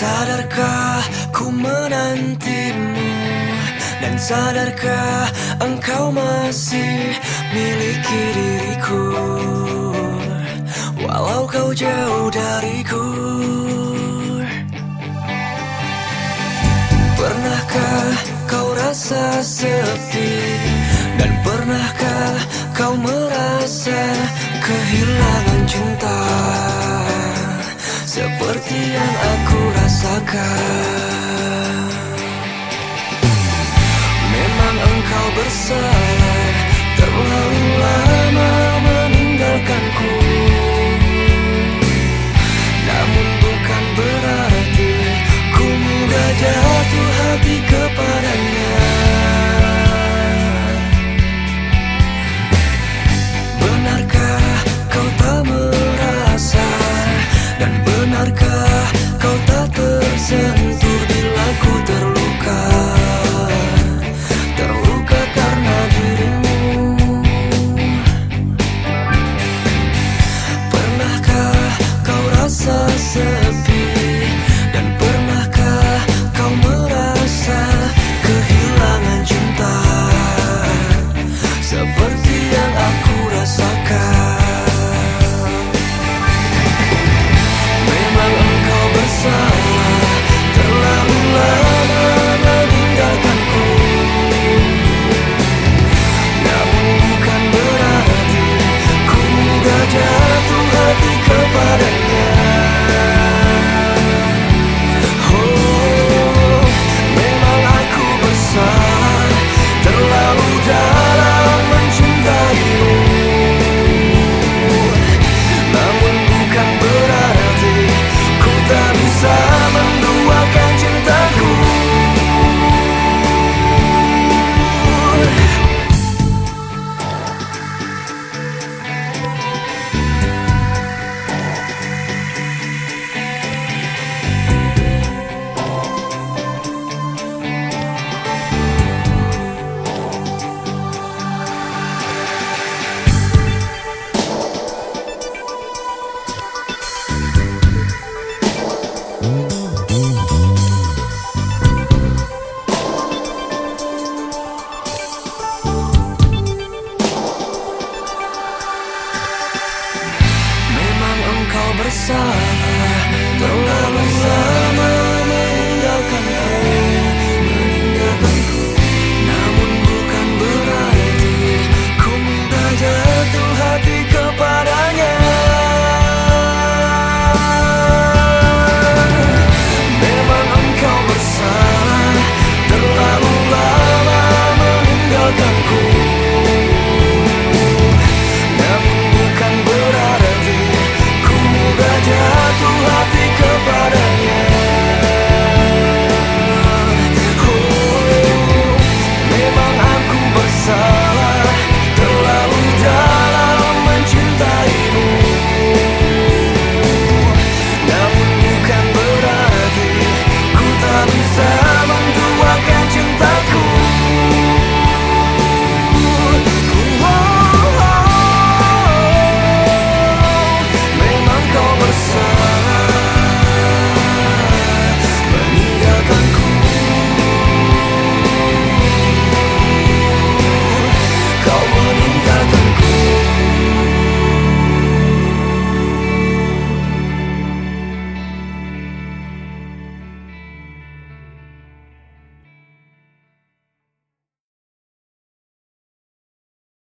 Sadarkah ku menantimu? Dan sadarkah engkau masih miliki diriku? Walau kau jauh dariku. Pernahkah kau rasa sepi? Dan pernahkah kau merasa kehilangan cinta? Seperti yang aku rasakan. Memang engkau bersalah terlalu bersama Tengah bersama única